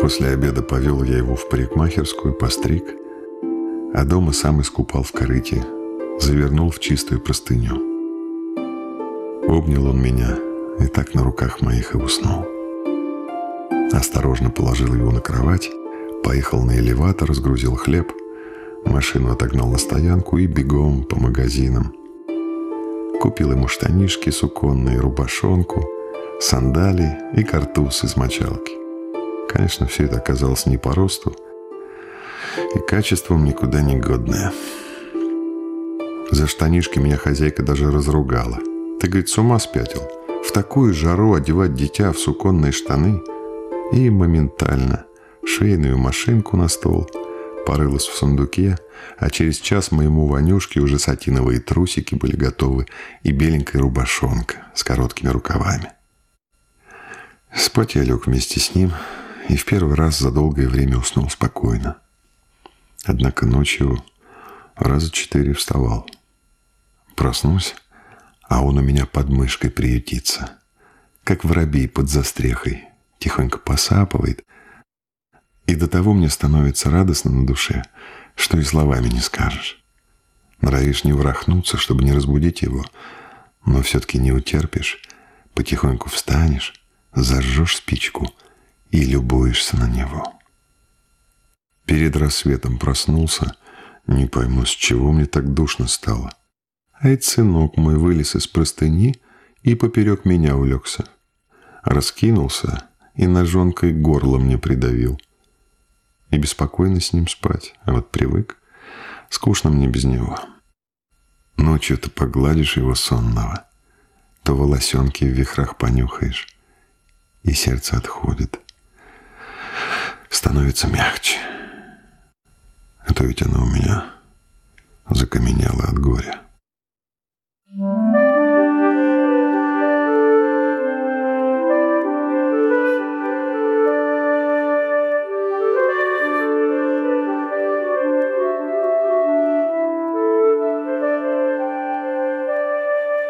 После обеда повел я его в парикмахерскую, постриг, а дома сам искупал в корыте, завернул в чистую простыню. Обнял он меня и так на руках моих и уснул. Осторожно положил его на кровать, поехал на элеватор, разгрузил хлеб, машину отогнал на стоянку и бегом по магазинам. Купил ему штанишки суконные, рубашонку, сандали и картуз из мочалки. Конечно, все это оказалось не по росту и качеством никуда не годное. За штанишки меня хозяйка даже разругала. Ты, говорит, с ума спятил? В такую жару одевать дитя в суконные штаны? И моментально швейную машинку на стол, порылась в сундуке, а через час моему Ванюшке уже сатиновые трусики были готовы и беленькая рубашонка с короткими рукавами. Спать я лег вместе с ним и в первый раз за долгое время уснул спокойно. Однако ночью раза четыре вставал. Проснусь, а он у меня под мышкой приютится, как воробей под застрехой, тихонько посапывает, и до того мне становится радостно на душе, что и словами не скажешь. Норовишь не врахнуться, чтобы не разбудить его, но все-таки не утерпишь, потихоньку встанешь, зажжешь спичку и любуешься на него. Перед рассветом проснулся, не пойму, с чего мне так душно стало. А и сынок мой вылез из простыни и поперек меня улегся. Раскинулся и ножонкой горло мне придавил. И беспокойно с ним спать, а вот привык. Скучно мне без него. Ночью ты погладишь его сонного, то волосенки в вихрах понюхаешь, и сердце отходит. Становится мягче. А то ведь оно у меня закаменело от горя.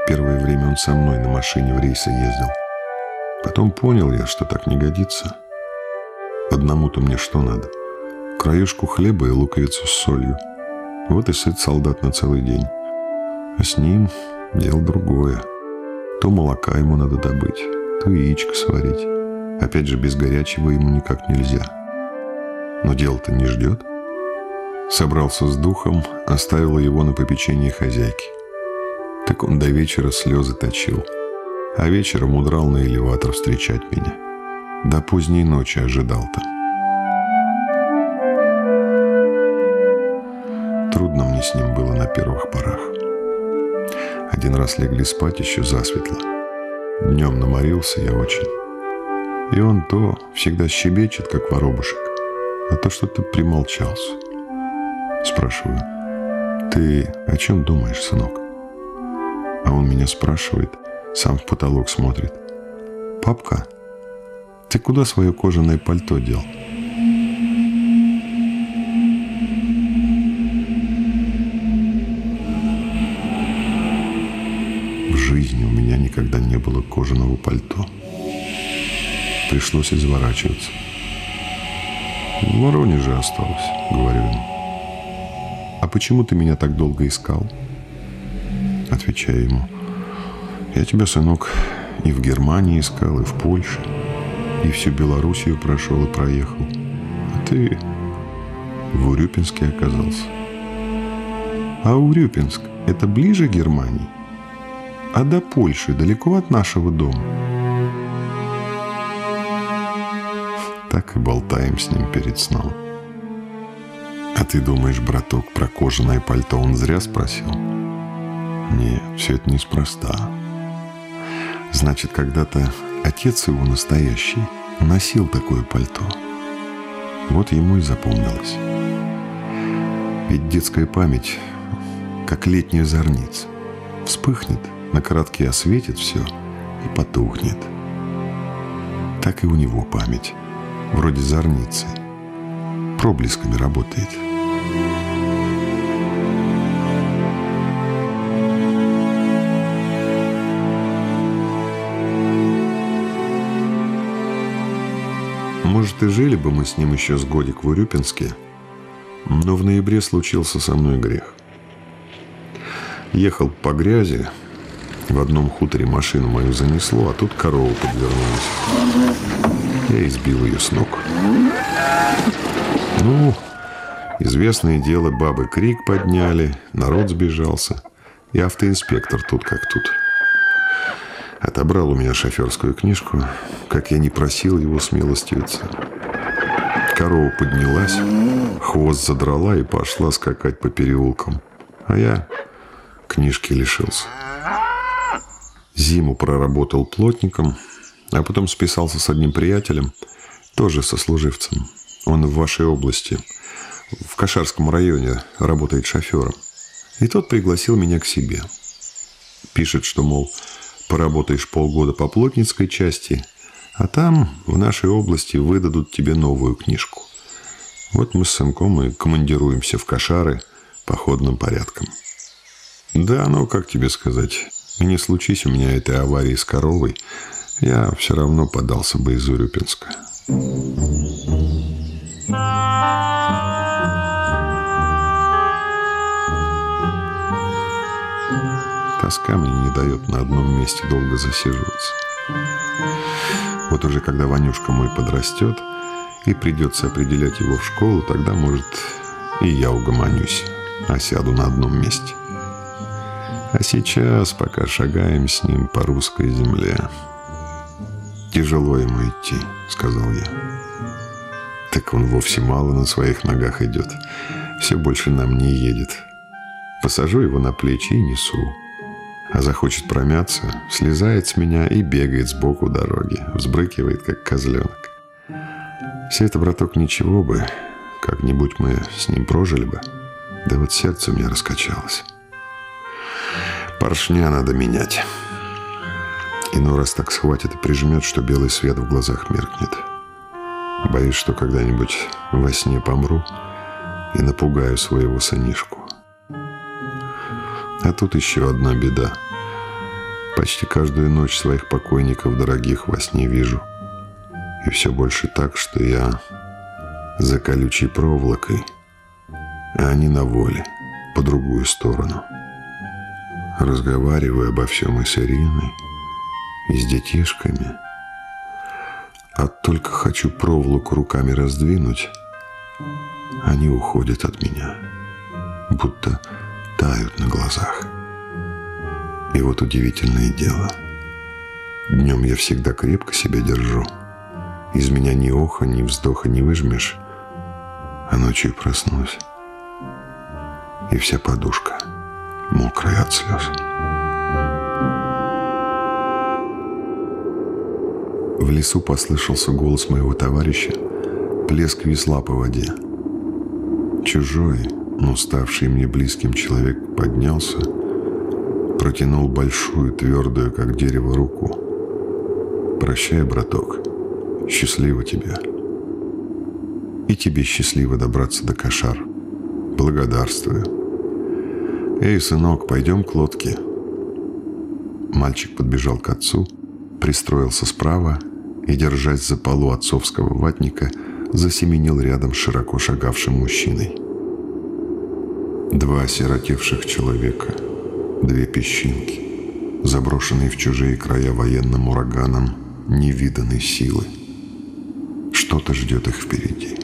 Первое время он со мной на машине в рейсы ездил. Потом понял я, что так не годится. Одному-то мне что надо? Краюшку хлеба и луковицу с солью. Вот и сыт солдат на целый день. А с ним дело другое. То молока ему надо добыть, то яичко сварить. Опять же, без горячего ему никак нельзя. Но дело-то не ждет. Собрался с духом, оставил его на попечение хозяйки. Так он до вечера слезы точил. А вечером удрал на элеватор встречать меня. До поздней ночи ожидал там. Трудно мне с ним было на первых порах. Один раз легли спать еще засветло. Днем наморился я очень. И он то всегда щебечет, как воробушек, а то что-то примолчался. Спрашиваю, ты о чем думаешь, сынок? А он меня спрашивает, сам в потолок смотрит. Папка, ты куда свое кожаное пальто дел? жизни у меня никогда не было кожаного пальто. Пришлось изворачиваться. В Воронеже осталось, говорю ему. А почему ты меня так долго искал? Отвечаю ему. Я тебя, сынок, и в Германии искал, и в Польше, и всю Белоруссию прошел и проехал. А ты в Урюпинске оказался. А Урюпинск – это ближе Германии? а до Польши далеко от нашего дома. Так и болтаем с ним перед сном. А ты думаешь, браток, про кожаное пальто он зря спросил? Нет, все это неспроста. Значит, когда-то отец его настоящий носил такое пальто. Вот ему и запомнилось. Ведь детская память, как летняя зорница, вспыхнет – на коротке осветит все и потухнет. Так и у него память, вроде зорницы, проблесками работает. Может, и жили бы мы с ним еще с годик в Урюпинске, но в ноябре случился со мной грех. Ехал по грязи, в одном хуторе машину мою занесло, а тут корова подвернулась. Я избил ее с ног. Ну, известное дело, бабы крик подняли, народ сбежался. И автоинспектор тут как тут. Отобрал у меня шоферскую книжку, как я не просил его смилостивиться. Корова поднялась, хвост задрала и пошла скакать по переулкам. А я книжки лишился. Зиму проработал плотником, а потом списался с одним приятелем, тоже сослуживцем. Он в вашей области, в Кашарском районе, работает шофером. И тот пригласил меня к себе. Пишет, что, мол, поработаешь полгода по плотницкой части, а там, в нашей области, выдадут тебе новую книжку. Вот мы с сынком и командируемся в Кашары походным порядком. Да, ну, как тебе сказать, не случись у меня этой аварии с коровой, я все равно подался бы из Урюпинска. Тоска мне не дает на одном месте долго засиживаться. Вот уже когда Ванюшка мой подрастет и придется определять его в школу, тогда, может, и я угомонюсь, а сяду на одном месте. А сейчас, пока шагаем с ним по русской земле, тяжело ему идти, сказал я. Так он вовсе мало на своих ногах идет, все больше нам не едет. Посажу его на плечи и несу. А захочет промяться, слезает с меня и бегает сбоку дороги, взбрыкивает, как козленок. Все это, браток, ничего бы, как-нибудь мы с ним прожили бы. Да вот сердце у меня раскачалось. Поршня надо менять. Иной раз так схватит и прижмет, что белый свет в глазах меркнет. Боюсь, что когда-нибудь во сне помру и напугаю своего сынишку. А тут еще одна беда. Почти каждую ночь своих покойников дорогих во сне вижу. И все больше так, что я за колючей проволокой, а они на воле, по другую сторону разговариваю обо всем и с Ириной, и с детишками. А только хочу проволоку руками раздвинуть, они уходят от меня, будто тают на глазах. И вот удивительное дело. Днем я всегда крепко себя держу. Из меня ни оха, ни вздоха не выжмешь, а ночью проснусь. И вся подушка — мокрая от слез. В лесу послышался голос моего товарища, плеск весла по воде. Чужой, но ставший мне близким человек поднялся, протянул большую, твердую, как дерево, руку. «Прощай, браток, счастливо тебе». «И тебе счастливо добраться до Кошар. Благодарствую». «Эй, сынок, пойдем к лодке». Мальчик подбежал к отцу, пристроился справа и, держась за полу отцовского ватника, засеменил рядом широко шагавшим мужчиной. Два осиротевших человека, две песчинки, заброшенные в чужие края военным ураганом невиданной силы. Что-то ждет их впереди.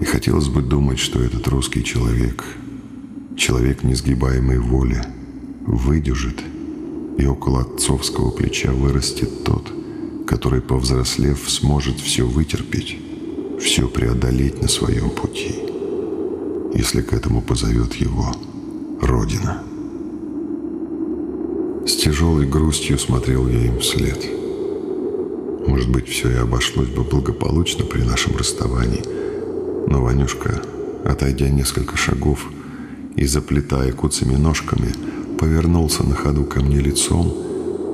И хотелось бы думать, что этот русский человек — Человек несгибаемой воли выдержит, и около отцовского плеча вырастет тот, который, повзрослев, сможет все вытерпеть, все преодолеть на своем пути, если к этому позовет его Родина. С тяжелой грустью смотрел я им вслед. Может быть, все и обошлось бы благополучно при нашем расставании, но Ванюшка, отойдя несколько шагов, и, заплетая куцами ножками, повернулся на ходу ко мне лицом,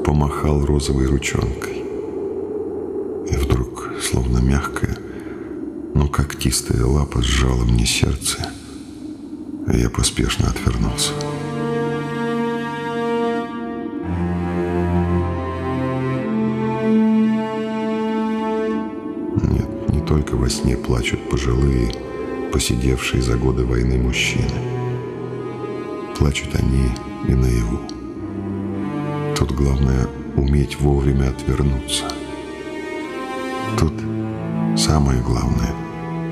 помахал розовой ручонкой. И вдруг, словно мягкая, но когтистая лапа сжала мне сердце, я поспешно отвернулся. только во сне плачут пожилые, посидевшие за годы войны мужчины. Плачут они и наяву. Тут главное уметь вовремя отвернуться. Тут самое главное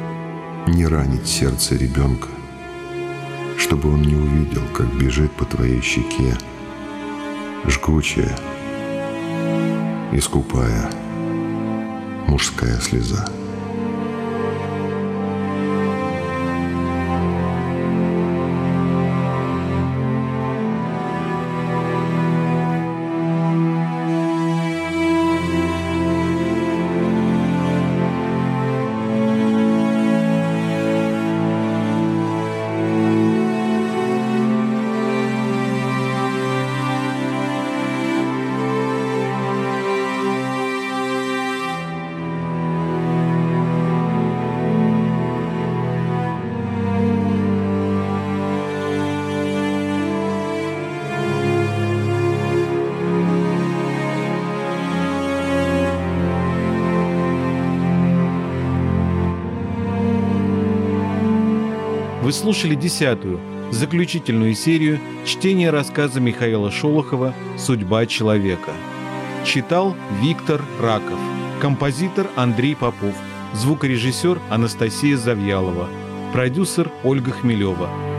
— не ранить сердце ребенка, чтобы он не увидел, как бежит по твоей щеке жгучая и скупая мужская слеза. Вы слушали десятую, заключительную серию чтения рассказа Михаила Шолохова «Судьба человека». Читал Виктор Раков, композитор Андрей Попов, звукорежиссер Анастасия Завьялова, продюсер Ольга Хмелева –